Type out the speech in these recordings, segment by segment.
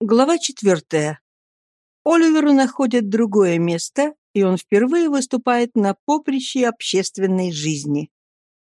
Глава четвертая. Оливеру находят другое место, и он впервые выступает на поприще общественной жизни.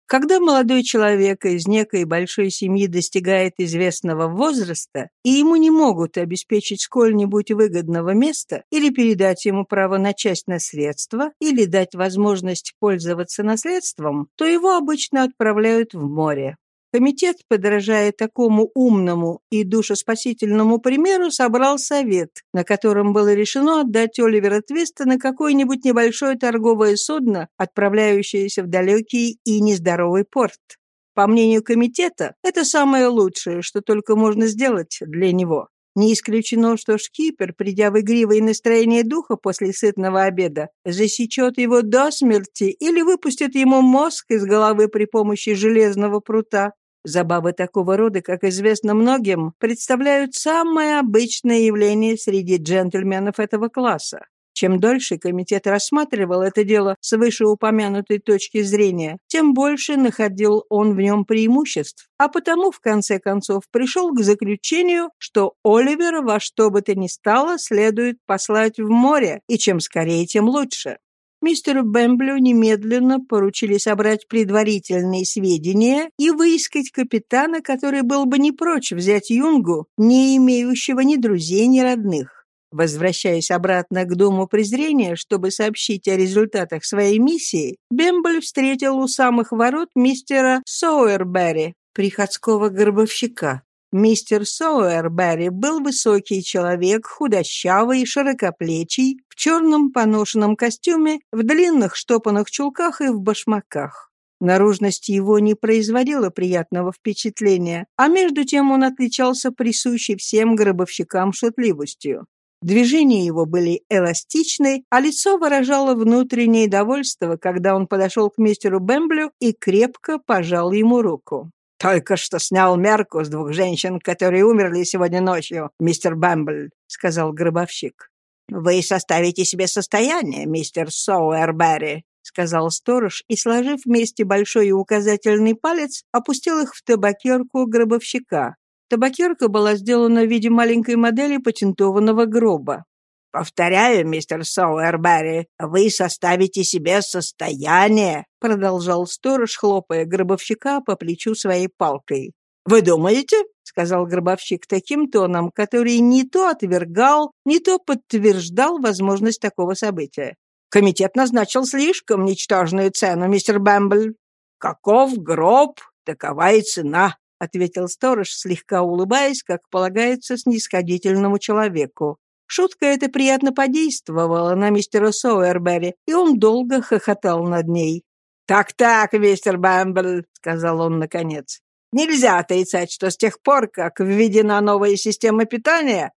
Когда молодой человек из некой большой семьи достигает известного возраста, и ему не могут обеспечить сколь-нибудь выгодного места, или передать ему право на часть наследства, или дать возможность пользоваться наследством, то его обычно отправляют в море. Комитет, подражая такому умному и душеспасительному примеру, собрал совет, на котором было решено отдать Оливера Твиста на какое-нибудь небольшое торговое судно, отправляющееся в далекий и нездоровый порт. По мнению комитета, это самое лучшее, что только можно сделать для него. Не исключено, что шкипер, придя в игривое настроение духа после сытного обеда, засечет его до смерти или выпустит ему мозг из головы при помощи железного прута. Забавы такого рода, как известно многим, представляют самое обычное явление среди джентльменов этого класса. Чем дольше комитет рассматривал это дело с вышеупомянутой точки зрения, тем больше находил он в нем преимуществ, а потому, в конце концов, пришел к заключению, что Оливера во что бы то ни стало следует послать в море, и чем скорее, тем лучше. Мистеру Бэмблю немедленно поручили собрать предварительные сведения и выискать капитана, который был бы не прочь взять юнгу, не имеющего ни друзей, ни родных. Возвращаясь обратно к Дому презрения, чтобы сообщить о результатах своей миссии, Бэмбль встретил у самых ворот мистера Соуэрберри, приходского гробовщика. Мистер Соуэрберри был высокий человек, худощавый, широкоплечий, в черном поношенном костюме, в длинных штопанных чулках и в башмаках. Наружность его не производила приятного впечатления, а между тем он отличался присущей всем гробовщикам шутливостью. Движения его были эластичны, а лицо выражало внутреннее довольство, когда он подошел к мистеру Бэмблю и крепко пожал ему руку. «Только что снял мерку с двух женщин, которые умерли сегодня ночью, мистер Бэмбл», — сказал гробовщик. «Вы составите себе состояние, мистер Соуэрберри», — сказал сторож и, сложив вместе большой и указательный палец, опустил их в табакерку гробовщика. Табакерка была сделана в виде маленькой модели патентованного гроба. «Повторяю, мистер Соуэрберри, вы составите себе состояние», продолжал сторож, хлопая гробовщика по плечу своей палкой. «Вы думаете?» — сказал гробовщик таким тоном, который не то отвергал, не то подтверждал возможность такого события. «Комитет назначил слишком ничтожную цену, мистер Бэмбл». «Каков гроб, такова и цена», — ответил сторож, слегка улыбаясь, как полагается снисходительному человеку. Шутка эта приятно подействовала на мистера Соуэрбери, и он долго хохотал над ней. «Так-так, мистер Бэмбл», — сказал он наконец. «Нельзя отрицать, что с тех пор, как введена новая система питания,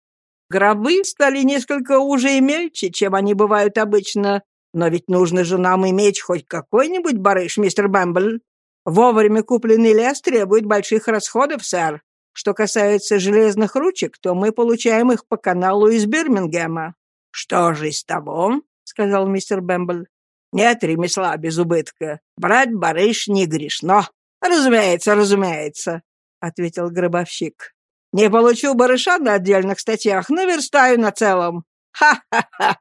гробы стали несколько уже и мельче, чем они бывают обычно. Но ведь нужно же нам иметь хоть какой-нибудь барыш, мистер Бэмбл. Вовремя купленный лес требует больших расходов, сэр. Что касается железных ручек, то мы получаем их по каналу из Бирмингема». «Что же из того?» — сказал мистер Бэмбл. «Нет ремесла без убытка. Брать барыш не грешно». «Разумеется, разумеется», — ответил гробовщик. «Не получу барыша на отдельных статьях, наверстаю на целом». «Ха-ха-ха!»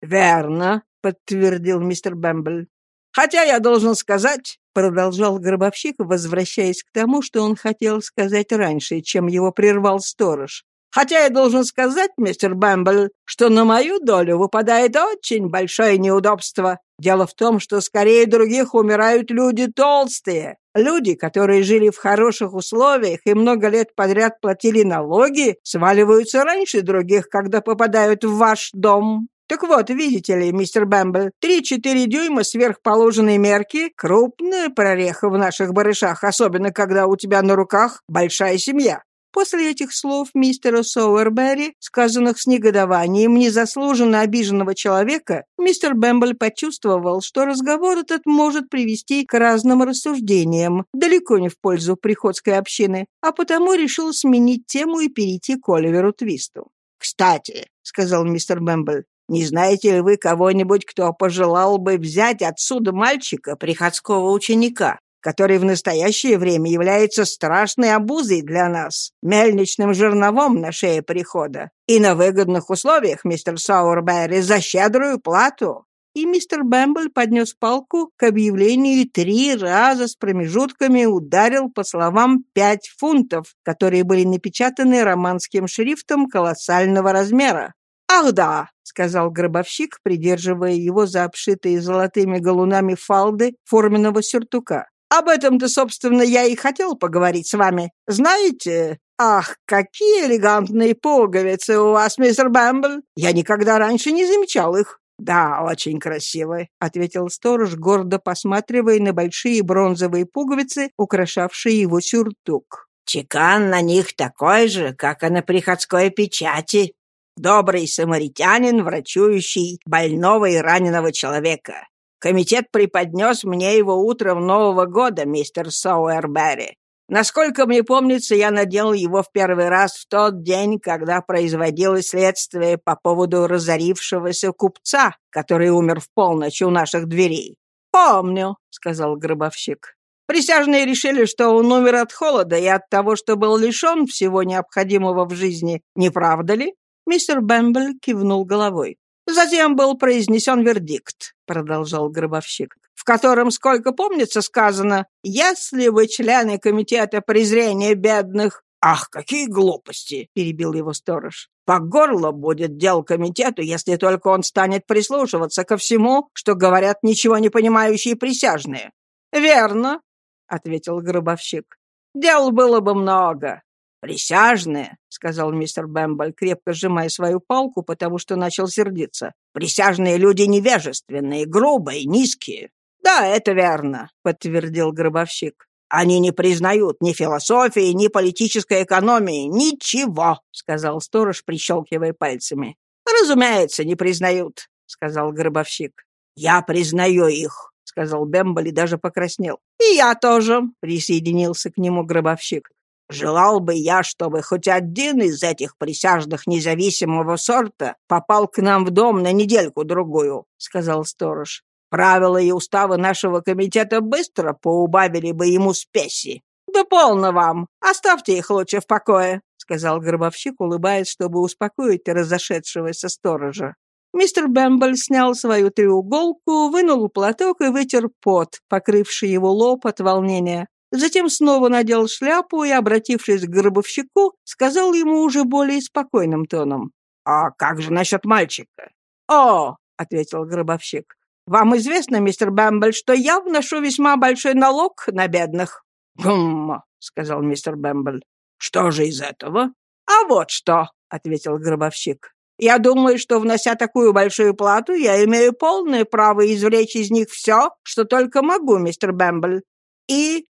«Верно», — подтвердил мистер Бэмбл. «Хотя я должен сказать, Продолжал гробовщик, возвращаясь к тому, что он хотел сказать раньше, чем его прервал сторож. «Хотя я должен сказать, мистер Бэмбл, что на мою долю выпадает очень большое неудобство. Дело в том, что скорее других умирают люди толстые. Люди, которые жили в хороших условиях и много лет подряд платили налоги, сваливаются раньше других, когда попадают в ваш дом. Так вот, видите ли, мистер Бэмбл, три-четыре дюйма сверх положенной мерки — крупная прореха в наших барышах, особенно когда у тебя на руках большая семья. После этих слов мистера Соуэрберри, сказанных с негодованием незаслуженно обиженного человека, мистер Бэмбл почувствовал, что разговор этот может привести к разным рассуждениям, далеко не в пользу приходской общины, а потому решил сменить тему и перейти к Оливеру Твисту. «Кстати», — сказал мистер Бэмбл, не знаете ли вы кого-нибудь, кто пожелал бы взять отсюда мальчика, приходского ученика? который в настоящее время является страшной обузой для нас, мельничным жерновом на шее прихода. И на выгодных условиях, мистер Сауэрберри, за щедрую плату и мистер Бэмбл поднес палку к объявлению и три раза с промежутками ударил по словам «пять фунтов», которые были напечатаны романским шрифтом колоссального размера. «Ах да», — сказал гробовщик, придерживая его за обшитые золотыми галунами фалды форменного сюртука. «Об этом-то, собственно, я и хотел поговорить с вами. Знаете, «Ах, какие элегантные пуговицы у вас, мистер Бэмбл! Я никогда раньше не замечал их. «Да, очень красивые», — ответил сторож, гордо посматривая на большие бронзовые пуговицы, украшавшие его сюртук. «Чекан на них такой же, как и на приходской печати. Добрый самаритянин, врачующий больного и раненого человека. Комитет преподнес мне его утром Нового года, мистер Сауэрберри. Насколько мне помнится, я надел его в первый раз в тот день, когда производилось следствие по поводу разорившегося купца, который умер в полночь у наших дверей. «Помню», — сказал гробовщик. Присяжные решили, что он умер от холода и от того, что был лишен всего необходимого в жизни. Не правда ли? Мистер Бэмбл кивнул головой. Затем был произнесен вердикт, продолжал гробовщик в котором, сколько помнится, сказано, «Если вы члены комитета презрения бедных...» «Ах, какие глупости!» — перебил его сторож. «По горло будет дел комитету, если только он станет прислушиваться ко всему, что говорят ничего не понимающие присяжные». «Верно», — ответил гробовщик. «Дел было бы много. «Присяжные», — сказал мистер Бэмбл, крепко сжимая свою палку, потому что начал сердиться. «Присяжные люди невежественные, грубые, низкие. «Да, это верно», — подтвердил гробовщик. «Они не признают ни философии, ни политической экономии, ничего», — сказал сторож, прищелкивая пальцами. «Разумеется, не признают», — сказал гробовщик. «Я признаю их», — сказал Бэмбл и даже покраснел. «И я тоже», — присоединился к нему гробовщик. «Желал бы я, чтобы хоть один из этих присяжных независимого сорта попал к нам в дом на недельку-другую», — сказал сторож. Правила и уставы нашего комитета быстро поубавили бы ему спеси. Да полно вам! Оставьте их лучше в покое!» — сказал гробовщик, улыбаясь, чтобы успокоить разошедшегося сторожа. Мистер Бэмбл снял свою треуголку, вынул платок и вытер пот, покрывший его лоб от волнения. Затем снова надел шляпу и, обратившись к гробовщику, сказал ему уже более спокойным тоном. «А как же насчет мальчика?» «О!» — ответил гробовщик. Вам известно, мистер Бэмбл, что я вношу весьма большой налог на бедных». «Гм», — сказал мистер Бэмбл. «Что же из этого?» «А вот что», — ответил гробовщик. «Я думаю, что, внося такую большую плату, я имею полное право извлечь из них все, что только могу, мистер Бэмбл. И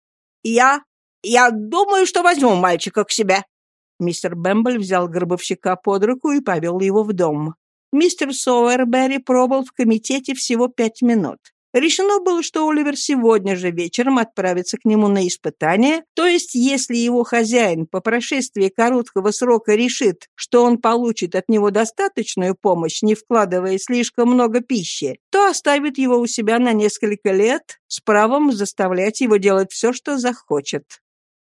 я... я думаю, что возьму мальчика к себе». Мистер Бэмбл взял гробовщика под руку и повел его в дом. Мистер Соуэрберри пробыл в комитете всего пять минут. Решено было, что Оливер сегодня же вечером отправится к нему на испытание, то есть если его хозяин по прошествии короткого срока решит, что он получит от него достаточную помощь, не вкладывая слишком много пищи, то оставит его у себя на несколько лет с правом заставлять его делать все, что захочет.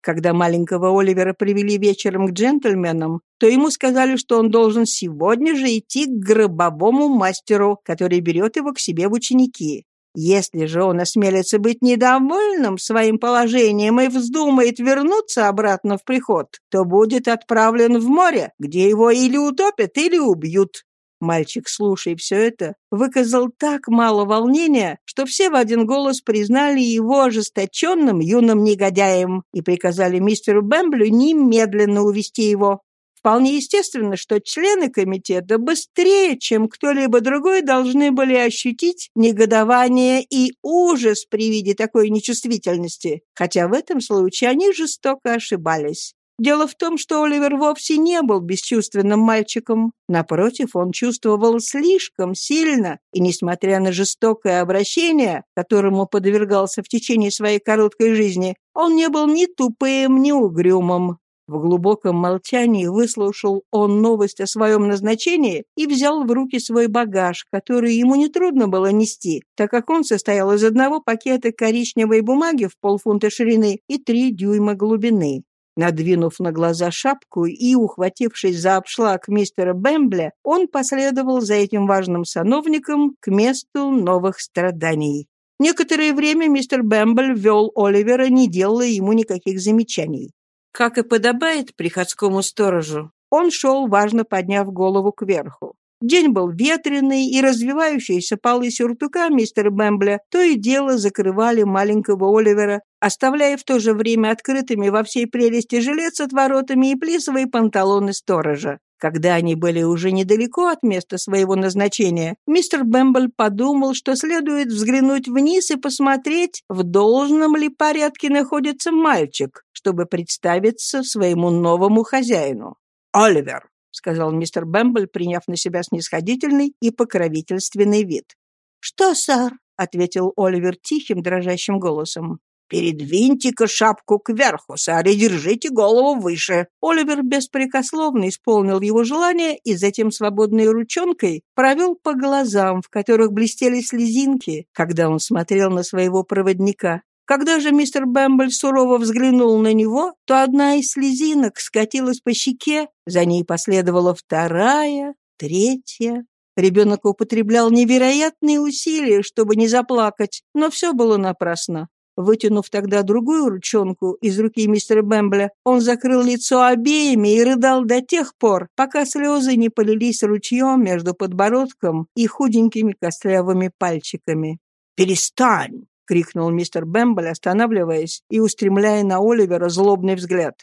Когда маленького Оливера привели вечером к джентльменам, то ему сказали, что он должен сегодня же идти к гробовому мастеру, который берет его к себе в ученики. Если же он осмелится быть недовольным своим положением и вздумает вернуться обратно в приход, то будет отправлен в море, где его или утопят, или убьют. Мальчик, слушая все это, выказал так мало волнения, что все в один голос признали его ожесточенным юным негодяем и приказали мистеру Бэмблю немедленно увести его. Вполне естественно, что члены комитета быстрее, чем кто-либо другой, должны были ощутить негодование и ужас при виде такой нечувствительности, хотя в этом случае они жестоко ошибались. Дело в том, что Оливер вовсе не был бесчувственным мальчиком. Напротив, он чувствовал слишком сильно, и, несмотря на жестокое обращение, которому подвергался в течение своей короткой жизни, он не был ни тупым, ни угрюмым. В глубоком молчании выслушал он новость о своем назначении и взял в руки свой багаж, который ему нетрудно было нести, так как он состоял из одного пакета коричневой бумаги в полфунта ширины и три дюйма глубины. Надвинув на глаза шапку и ухватившись за обшлаг мистера Бэмбля, он последовал за этим важным сановником к месту новых страданий. Некоторое время мистер Бэмбль вел Оливера, не делая ему никаких замечаний. Как и подобает приходскому сторожу, он шел, важно подняв голову кверху. День был ветреный, и развивающиеся полы сюртука мистера Бэмбля то и дело закрывали маленького Оливера, оставляя в то же время открытыми во всей прелести жилет с отворотами и плисовые панталоны сторожа. Когда они были уже недалеко от места своего назначения, мистер Бэмбл подумал, что следует взглянуть вниз и посмотреть, в должном ли порядке находится мальчик, чтобы представиться своему новому хозяину. «Оливер», — сказал мистер Бэмбл, приняв на себя снисходительный и покровительственный вид. «Что, сэр?» — ответил Оливер тихим, дрожащим голосом. «Передвиньте-ка шапку кверху, сэр, и держите голову выше». Оливер беспрекословно исполнил его желание и затем свободной ручонкой провел по глазам, в которых блестели слезинки, когда он смотрел на своего проводника. Когда же мистер Бэмбль сурово взглянул на него, то одна из слезинок скатилась по щеке, за ней последовала вторая, третья. Ребенок употреблял невероятные усилия, чтобы не заплакать, но все было напрасно. Вытянув тогда другую ручонку из руки мистера Бэмбля, он закрыл лицо обеими и рыдал до тех пор, пока слезы не полились ручьем между подбородком и худенькими костлявыми пальчиками. «Перестань!» — крикнул мистер Бэмбл, останавливаясь и устремляя на Оливера злобный взгляд.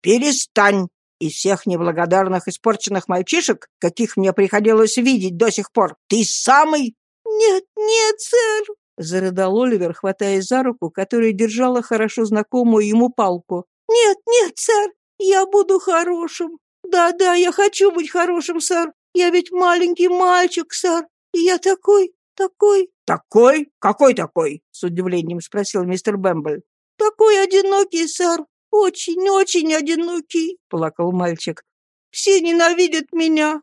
«Перестань! Из всех неблагодарных испорченных мальчишек, каких мне приходилось видеть до сих пор, ты самый...» «Нет, нет, сэр!» — зарыдал Оливер, хватаясь за руку, которая держала хорошо знакомую ему палку. «Нет, нет, сэр, я буду хорошим. Да-да, я хочу быть хорошим, сэр. Я ведь маленький мальчик, сэр. И я такой, такой...» «Такой? Какой такой?» — с удивлением спросил мистер Бэмбл. «Такой одинокий, сэр. Очень-очень одинокий», — плакал мальчик. «Все ненавидят меня.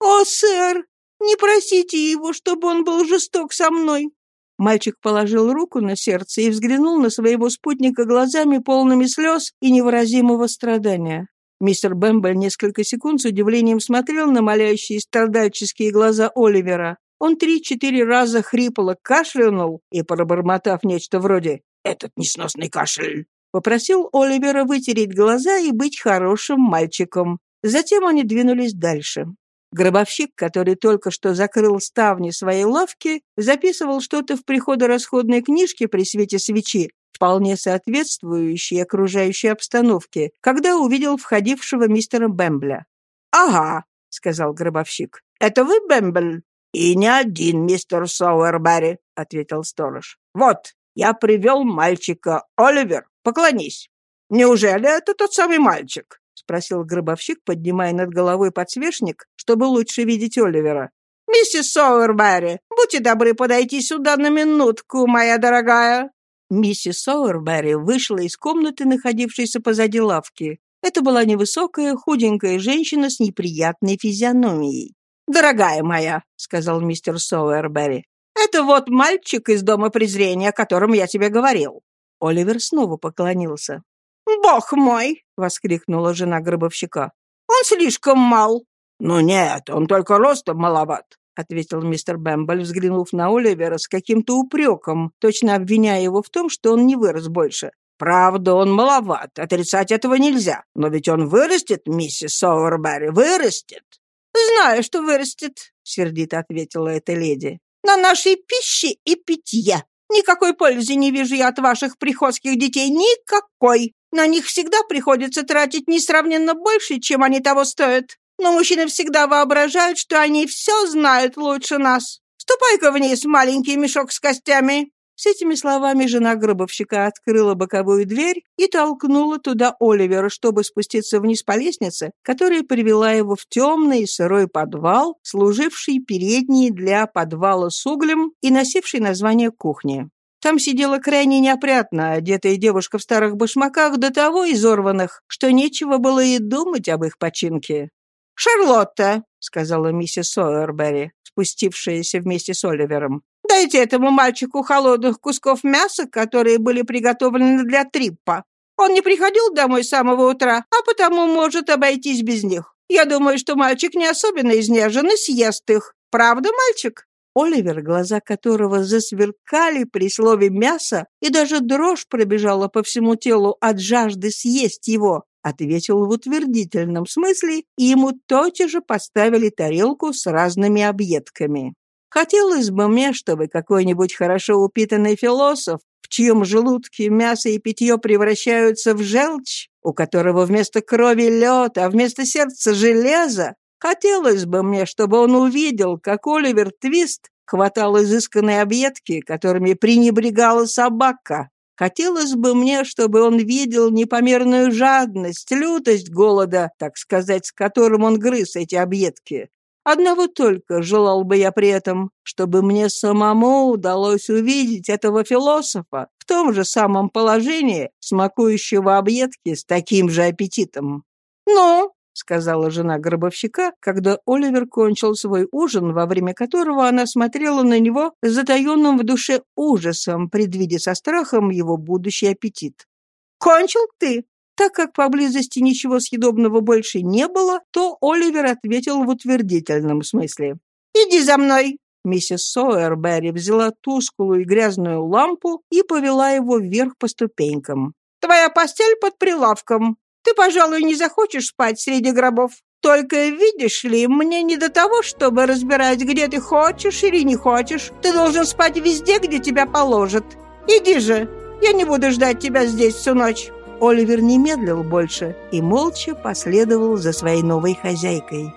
О, сэр, не просите его, чтобы он был жесток со мной. Мальчик положил руку на сердце и взглянул на своего спутника глазами, полными слез и невыразимого страдания. Мистер Бэмбл несколько секунд с удивлением смотрел на молящие страдальческие глаза Оливера. Он три-четыре раза хрипло кашлянул и, пробормотав нечто вроде «этот несносный кашель», попросил Оливера вытереть глаза и быть хорошим мальчиком. Затем они двинулись дальше. Гробовщик, который только что закрыл ставни своей лавки, записывал что-то в приходо-расходной книжке при свете свечи, вполне соответствующей окружающей обстановке, когда увидел входившего мистера Бэмбля. «Ага», — сказал гробовщик, — «это вы, Бэмбл?» «И не один, мистер Сауэрберри», — ответил сторож. «Вот, я привел мальчика. Оливер, поклонись. Неужели это тот самый мальчик?» — спросил гробовщик, поднимая над головой подсвечник, чтобы лучше видеть Оливера. «Миссис Соуэрберри, будьте добры подойти сюда на минутку, моя дорогая». Миссис Соуэрберри вышла из комнаты, находившейся позади лавки. Это была невысокая, худенькая женщина с неприятной физиономией. «Дорогая моя», — сказал мистер Соуэрберри, — «это вот мальчик из дома презрения, о котором я тебе говорил». Оливер снова поклонился. «Бог мой!» — воскликнула жена гробовщика. «Он слишком мал!» «Ну нет, он только ростом маловат», — ответил мистер Бэмбл, взглянув на Оливера с каким-то упреком, точно обвиняя его в том, что он не вырос больше. «Правда, он маловат, отрицать этого нельзя. Но ведь он вырастет, миссис Соуэрберри, вырастет». «Знаю, что вырастет», — сердито ответила эта леди. «На нашей пище и питье. Никакой пользы не вижу я от ваших приходских детей, никакой. На них всегда приходится тратить несравненно больше, чем они того стоят. Но мужчины всегда воображают, что они все знают лучше нас. Ступай-ка вниз, маленький мешок с костями». С этими словами жена гробовщика открыла боковую дверь и толкнула туда Оливера, чтобы спуститься вниз по лестнице, которая привела его в темный сырой подвал, служивший передней для подвала с углем и носивший название кухни. Там сидела крайне неопрятно одетая девушка в старых башмаках до того изорванных, что нечего было и думать об их починке. «Шарлотта», — сказала миссис Сойербери, спустившаяся вместе с Оливером, «дайте этому мальчику холодных кусков мяса, которые были приготовлены для триппа. Он не приходил домой с самого утра, а потому может обойтись без них. Я думаю, что мальчик не особенно изнежен и съест их. Правда, мальчик?» Оливер, глаза которого засверкали при слове «мясо», и даже дрожь пробежала по всему телу от жажды съесть его, ответил в утвердительном смысле, и ему тотчас же поставили тарелку с разными объедками. Хотелось бы мне, чтобы какой-нибудь хорошо упитанный философ, в чьем желудке мясо и питье превращаются в желчь, у которого вместо крови лед, а вместо сердца железо, хотелось бы мне, чтобы он увидел, как Оливер Твист хватал изысканные объедки, которыми пренебрегала собака, Хотелось бы мне, чтобы он видел непомерную жадность, лютость голода, так сказать, с которым он грыз эти объедки. Одного только желал бы я при этом, чтобы мне самому удалось увидеть этого философа в том же самом положении, смакующего объедки с таким же аппетитом. «Ну, — сказала жена гробовщика, когда Оливер кончил свой ужин, во время которого она смотрела на него с затаенным в душе ужасом, предвидя со страхом его будущий аппетит. «Кончил ты?» Так как поблизости ничего съедобного больше не было, то Оливер ответил в утвердительном смысле. «Иди за мной!» Миссис Сойерберри взяла тусклую и грязную лампу и повела его вверх по ступенькам. «Твоя постель под прилавком. Ты, пожалуй, не захочешь спать среди гробов. Только, видишь ли, мне не до того, чтобы разбирать, где ты хочешь или не хочешь. Ты должен спать везде, где тебя положат. Иди же, я не буду ждать тебя здесь всю ночь». Оливер не медлил больше и молча последовал за своей новой хозяйкой.